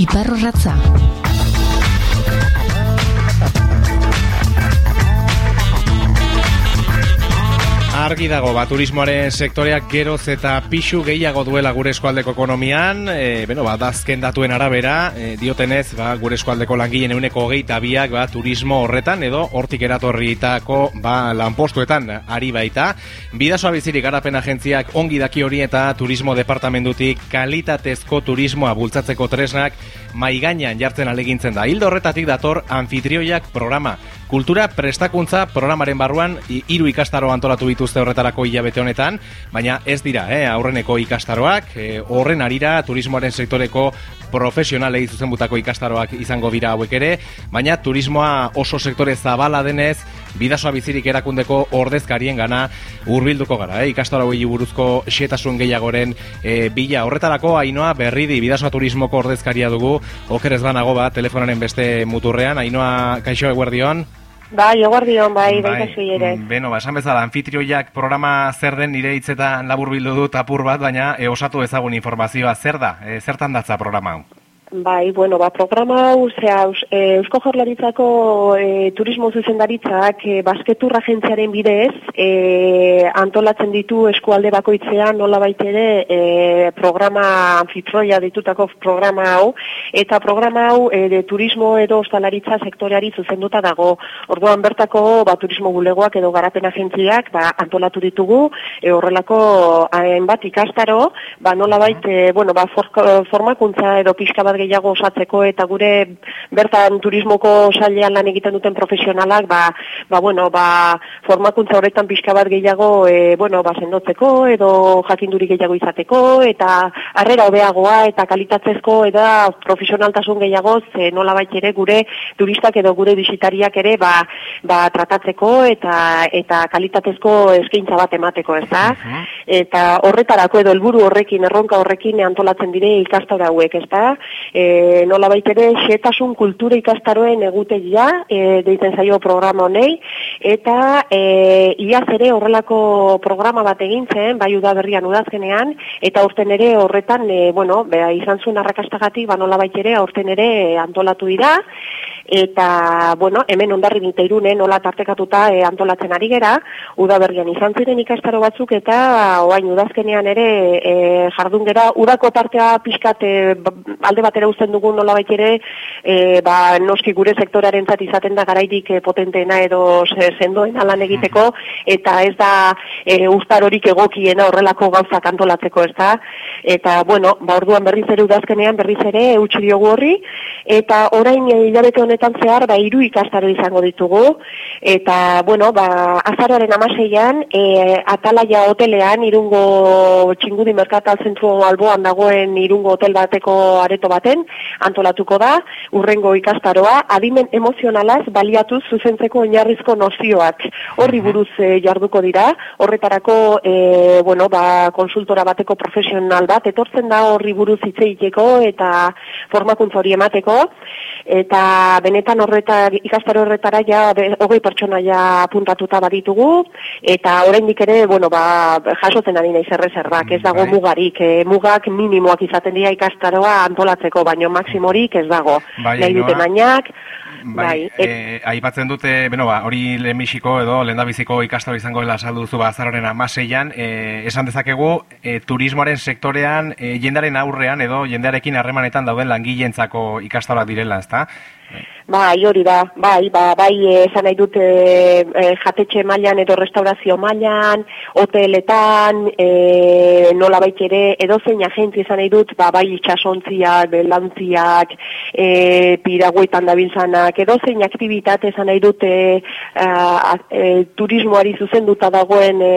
y Perro Raza. Argi dago, ba, turismoaren sektoreak geroz eta pixu gehiago duela gure eskualdeko ekonomian, e, bueno, ba, dazken datuen arabera, e, diotenez, ba, gure eskualdeko langileen euneko geita biak, ba, turismo horretan, edo hortik eratorrietako, ba, lanpostuetan ari baita. Bidasoa bizirik garapen agentziak ongi daki hori eta turismo departamentutik kalitatezko turismoa bultzatzeko tresnak maigainan jartzen alegintzen da. Hildo horretatik dator anfitrioiak programa. Kultura prestakuntza programaren barruan hiru ikastaro antolatu dituzte horretarako hilabete honetan, baina ez dira, eh, aurreneko ikastaroak, eh, horren arira turismoaren sektoreko profesionalei zuzenbutako ikastaroak izango dira hauek ere, baina turismoa oso sektore zabala denez, bidasoa bizirik erakundeko ordezkarien gana hurbilduko gara, eh? ikastaro hori buruzko xetasun gehiagoren eh, bila horretarako ainoa berridi bidasoa turismoko ordezkaria dugu, okerez banago bat telefonaren beste muturrean, ainoa kaixo eguerdion? Bai, eguardion, bai, bai, bai ere. Mm, beno, ba, esan bezala, anfitrioiak programa zer den nire hitzetan labur bildu dut apur bat, baina e, osatu ezagun informazioa zer da, e, zertan datza programa hau? Bai, bueno, ba, programa hau, zea, e, Eusko Jorlaritzako e, turismo zuzendaritzak e, basketur agentziaren bidez e, antolatzen ditu eskualde bakoitzean nola baitere e, programa anfitroia ditutako programa hau. Eta programa hau e, de turismo edo ostalaritza sektoreari zuzenduta dago. Orduan bertako ba, turismo bulegoak edo garapen agentziak ba, antolatu ditugu. E, horrelako hainbat ikastaro ba, nola baite, bueno, ba, formakuntza edo pixka bat gehiago osatzeko eta gure bertan turismoko sailean lan egiten duten profesionalak ba, ba, bueno, ba, formakuntza horretan pixka bat gehiago e, bueno, ba, sendotzeko edo jakinduri gehiago izateko eta harrera hobeagoa eta kalitatzezko eta profesionaltasun gehiago ze nola ere gure turistak edo gure bisitariak ere ba, ba, tratatzeko eta eta kalitatezko eskaintza bat emateko, ez da? Eta horretarako edo helburu horrekin, erronka horrekin antolatzen dire ikastora hauek, ez da? E, nola baitere xetasun kultura ikastaroen egutegia e, deiten zaio programa honei eta e, iaz ere horrelako programa bat egin zen bai udaberrian udazkenean eta urten ere horretan e, bueno, bea, izan zuen arrakastagatik ba nola baitere aurten ere antolatu dira eta bueno, hemen ondarri binteirune nola tartekatuta e, antolatzen ari gera, udaberrian izan ziren ikastaro batzuk eta oain udazkenean ere e, jardun gera, udako partea pixkat e, alde batera uzten dugun nola ere, e, ba, noski gure sektoraren zat izaten da garaidik e, potenteena edo sendoen alan egiteko, eta ez da e, ustar horik egokiena horrelako gauzak antolatzeko ez da, eta bueno, ba, orduan berriz ere udazkenean berriz ere eutxi diogu horri, eta orain hilabete honetan urtetan zehar ba hiru ikastaro izango ditugu. Eta bueno ba azaroaren 16an e, Atalaia hotelean Irungo Txingudi Merkatal Zentru alboan dagoen Irungo hotel bateko areto baten antolatuko da urrengo ikastaroa. Adimen emozionalaz baliatu zuzentzeko oinarrizko nozioak. Horri buruz e, jarduko dira. Horretarako e, bueno ba konsultora bateko profesional bat etortzen da horri buruz hitz eta formakuntza hori emateko. Eta benetan horretar ikastaro horretara ja hogei pertsona ja apuntatuta baditugu eta oraindik ere bueno ba jasotzen ari naiz erreserbak ez dago bai. mugarik e, mugak minimoak izaten dira ikastaroa antolatzeko baino maksimorik ez dago bai, nahi dute mainak Bai, bai e, aipatzen dute, bueno, ba, hori lehenbiziko edo lehendabiziko ikastaro izango dela salduzu bazararen amaseian, e, esan dezakegu, e, turismoaren sektorean, e, jendaren aurrean edo jendearekin harremanetan dauden langileentzako ikastaroak direla, ezta? Right. Bai, hori da, bai, ba, bai, esan nahi dute e, jatetxe mailan edo restaurazio mailan, hoteletan, e, nola ere, edo zein agentzi esan nahi dut, ba, bai, itxasontziak, belantziak, e, piraguetan dabiltzanak, edo zein aktivitate esan nahi dute a, e, turismoari zuzenduta dagoen, e,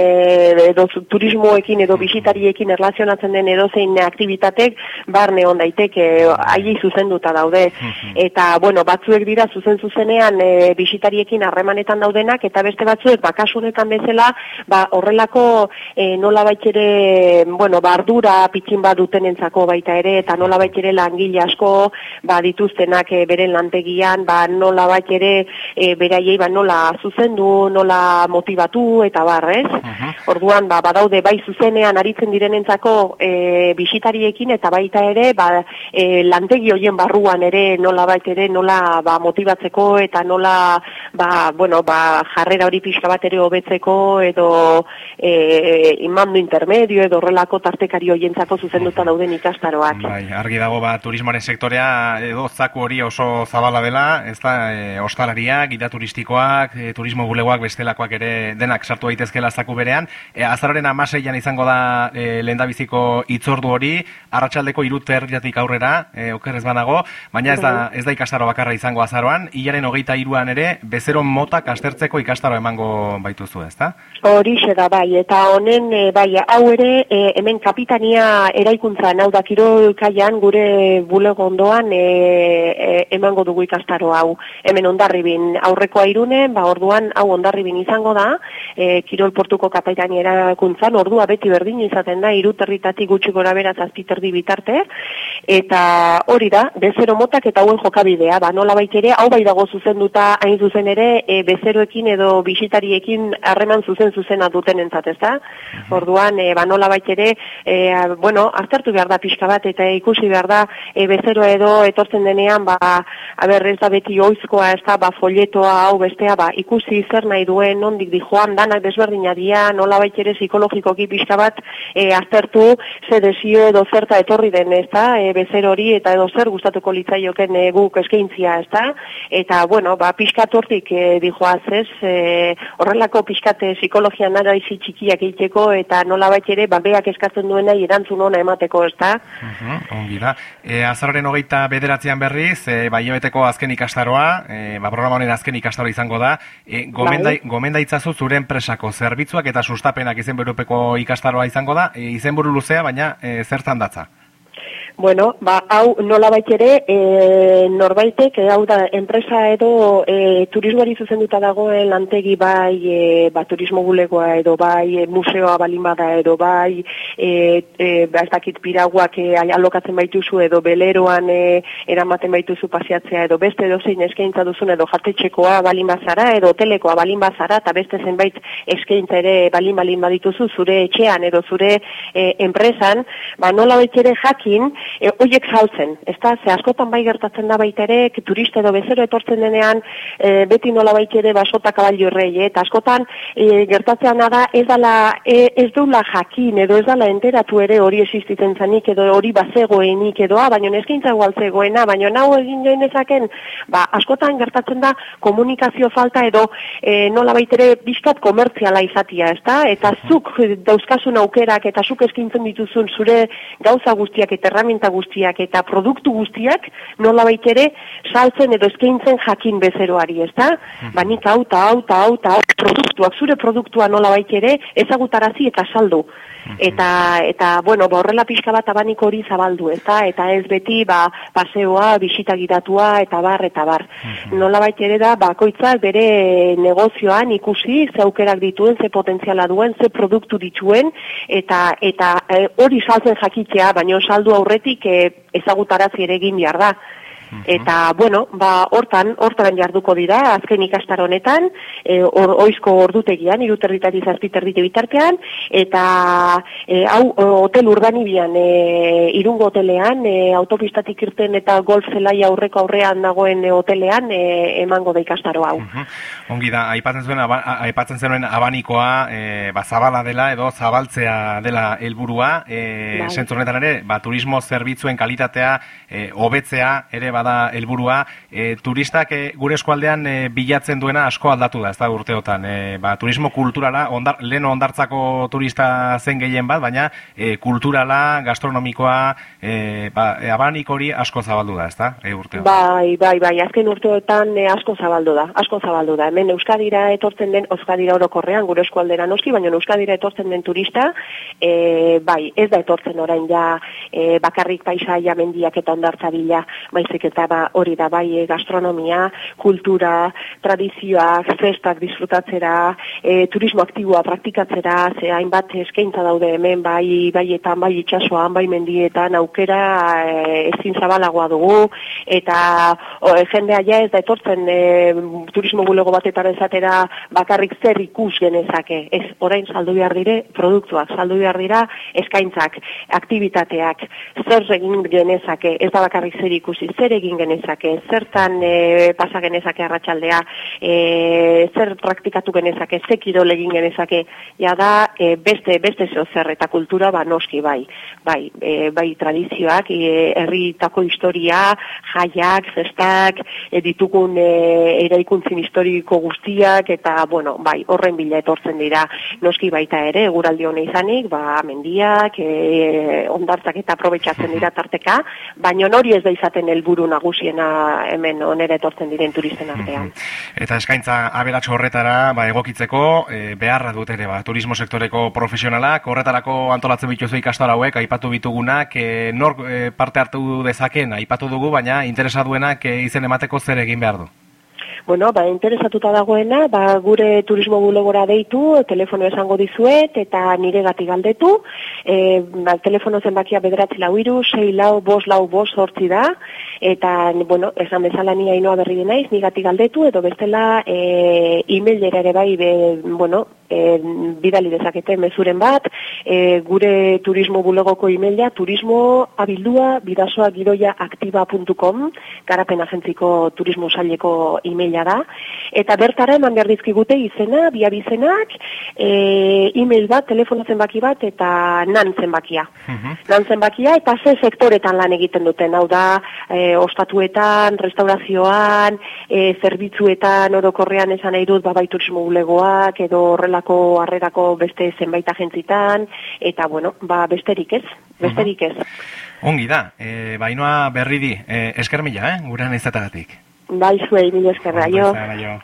edo turismoekin edo bisitariekin erlazionatzen den edo zein aktivitatek, barne hon daiteke, ahi zuzenduta daude. Eta, bueno, batzuek hauek dira zuzen zuzenean e, bisitariekin harremanetan daudenak eta beste batzuek bakasunetan bezala ba, horrelako e, nola ere bueno, bardura pitxin bat dutenentzako baita ere eta nola ere langile asko ba, dituztenak e, beren lantegian ba, nola ere e, beraiei ba, nola zuzendu, nola motivatu eta barrez. Orduan ba, badaude bai zuzenean aritzen direnentzako e, bisitariekin eta baita ere ba, e, lantegi hoien barruan ere nola baita ere nola ba, motibatzeko eta nola ba, bueno, ba, jarrera hori pixka bat ere hobetzeko edo e, imandu intermedio edo horrelako tartekari hoientzako zuzenduta dauden ikastaroak. Bai, argi dago ba, turismoaren sektorea edo zaku hori oso zabala dela, ez da, e, ostalaria, gida turistikoak, e, turismo bulegoak bestelakoak ere denak sartu daitezkela zaku berean. E, azararen amaseian izango da e, lendabiziko itzordu hori, arratsaldeko irut erdiatik aurrera, e, okerrez banago, baina ez da, ez da ikastaro bakarra izango azaroan, hilaren hogeita iruan ere, bezero motak astertzeko ikastaro emango baituzu, ez da? Horixe da, bai, eta honen, e, bai, hau ere, e, hemen kapitania eraikuntza, hau da, kirolkaian, gure bulego ondoan, e, e, emango dugu ikastaro hau, hemen ondarribin, aurreko airune, ba, orduan, hau ondarribin izango da, e, kirol kapitania eraikuntzan, ordua beti berdin izaten da, iruterritatik gutxi gora beraz azpiterdi bitarte, eta hori da, bezero motak eta hauen jokabidea, ba, nola ere, hau bai dago zuzenduta hain zuzen ere, e, bezeroekin edo bisitariekin harreman zuzen zuzena duten entzat, ez da? Mhm. Orduan, e, ba, nola ere, e, bueno, aztertu behar da pixka bat, eta ikusi behar da, e, bezero edo etortzen denean, ba, aber, ez da beti oizkoa, ez da, ba, folletoa, hau bestea, ba, ikusi zer nahi duen, nondik di joan, danak desberdina dia, nola ere psikologikoki pixka bat, e, aztertu, ze desio edo zerta etorri den, ez da, e, bezero hori, eta edo zer gustatuko litzaioken e, guk eskaintzia, ez da? Eta, bueno, ba, pixkat hortik e, dijoaz, ez, e, horrelako pixkate psikologia nara izi txikiak egiteko eta nola ere, babeak eskatzen duena erantzun ona emateko, ez da? Uh ongi da. E, azarren hogeita bederatzean berriz, e, bai azken ikastaroa, e, ba, programa honen azken ikastaroa izango da, e, gomenda, bai. gomenda itzazu zure enpresako zerbitzuak eta sustapenak izen berupeko ikastaroa izango da, e, izen buru luzea, baina e, zertan datza? Bueno, ba, hau nola ere, e, norbaitek, e, hau da, enpresa edo e, turismoari zuzenduta dagoen lantegi bai, e, ba, turismo bulegoa edo bai, e, museoa balin bada edo bai, e, e, ba, ez dakit piraguak e, alokatzen baituzu edo beleroan e, eramaten baituzu pasiatzea edo beste edo zein eskaintza duzun edo jatetxekoa balin bazara edo telekoa balin bazara eta beste zenbait eskaintza ere balin balin badituzu zure etxean edo zure e, enpresan, ba, nola ere jakin, e, oiek saltzen, ez da, ze askotan bai gertatzen da baita ere, turiste edo bezero etortzen denean, e, beti nola ere basota kabalio errei, eh? eta askotan e, gertatzean da, ez dala, e, ez dula jakin, edo ez dala enteratu ere hori existitzen zanik, edo hori bazegoenik, edo, ah, baina eskaintza zegoena, baina nau egin joen ezaken, ba, askotan gertatzen da komunikazio falta edo e, nola ere bizkat komertziala izatia, ez da, eta zuk dauzkasun aukerak eta zuk eskintzen dituzun zure gauza guztiak eta erraminta guztiak eta produktu guztiak nola ere saltzen edo eskaintzen jakin bezeroari, ez da? Mm. Ba nik hau eta hau eta hau eta produktuak, zure produktua nola ere ezagutarazi eta saldu. Eta, eta bueno, ba, horrela pixka bat abanik hori zabaldu, eta eta ez beti ba, paseoa, bisita gidatua, eta bar, eta bar. Mm Nola ere da, bakoitzak bere negozioan ikusi, ze aukerak dituen, ze potentziala duen, ze produktu dituen, eta eta e, hori saltzen jakitzea, baina saldu aurretik e, ezagutarazi ere egin behar da. Eta, bueno, ba, hortan, hortan jarduko dira, azken ikastar honetan, e, or, oizko ordutegian, iruterritari zazpiterrite bitartean, eta e, hau, hotel urbanibian, e, irungo hotelean, e, autopistatik irten eta golf zelai aurreko aurrean dagoen hotelean, e, emango da ikastaro hau. Ongi da, aipatzen zuen, aipatzen zenuen abanikoa, e, ba, zabala dela, edo zabaltzea dela helburua, e, bai. ere, ba, turismo zerbitzuen kalitatea, hobetzea ere, ba, bada helburua. E, turistak e, gure eskualdean e, bilatzen duena asko aldatu da ez da urteotan. E, ba, turismo kulturala ondar, leno ondartzako turista zen gehien bat baina e, kulturala gastronomikoa e, ba, e, abanik hori asko zabaldu da ez da e, urteotan? Bai, bai, bai, azken urteotan e, asko zabaldu da asko zabaldu da, hemen Euskadira etortzen den Euskadira orokorrean gure eskualdera noski baina Euskadira etortzen den turista e, bai, ez da etortzen orain ja e, bakarrik paisaia mendiak eta ondartza bila, maizik eta ba, hori da bai gastronomia, kultura, tradizioak, festak disfrutatzera, e, turismo aktiboa praktikatzera, ze hainbat eskaintza daude hemen bai baietan, bai itsasoan, bai mendietan aukera e, ezin zabalagoa dugu eta o, jendea ja ez da etortzen e, turismo bulego batetan esatera bakarrik zer ikus genezake. Ez, orain saldu behar dire produktuak, saldu behar dira eskaintzak, aktivitateak, zer egin genezake, ez da bakarrik zer ikusi, zer egin genezake, zertan e, pasa genezake arratsaldea, e, zer praktikatu genezake, ze kirol egin genezake, ja da e, beste beste zeo zer eta kultura ba noski bai, bai, e, bai tradizioak, e, herritako historia, jaiak, festak, e, ditugun e, eraikuntzin historiko guztiak eta bueno, bai, horren bila etortzen dira. Noski baita ere, eguraldi hone izanik, ba, mendiak, e, ondartzak eta aprobetsatzen dira tarteka, baina hori ez da izaten helburu nagusiena hemen onera etortzen diren turisten artean. Eta eskaintza aberatxo horretara, ba, egokitzeko, e, beharra dut ere, ba, turismo sektoreko profesionalak, horretarako antolatzen bituzu ikastola hauek, aipatu bitugunak, e, nor e, parte hartu dezaken, aipatu dugu, baina interesaduenak e, izen emateko zer egin behar du? Bueno, ba, interesatuta dagoena, ba, gure turismo bulogora deitu, telefono esango dizuet, eta nire gati galdetu, e, ba, telefono zenbakia bederatzi lau iru, sei lau, bos lau, bos sortzi da, eta, bueno, esan bezala ni hainoa berri denaiz, nigati galdetu, edo bestela, e, e-mailera ere bai, be, bueno, e, bidali dezakete mezuren bat, e, gure turismo bulegoko e-maila, turismo abildua, bidasoa gidoia aktiba.com, garapen agentziko turismo saileko e da, eta bertara eman behar dizkigute izena, bia bizenak, e, e-mail bat, telefono zenbaki bat, eta nan zenbakia. Uh Nan zenbakia, eta ze sektoretan lan egiten duten, hau da, e, ostatuetan, restaurazioan, e, zerbitzuetan, orokorrean esan nahi dut, babai turismo bulegoak, edo horrelako harrerako beste zenbait agentzitan, eta bueno, ba, besterik ez, besterik ez. Ongi da, e, bainoa berri di, e, esker mila, eh, gurean izatagatik. Bai, zuei, mila eskerra, jo. jo.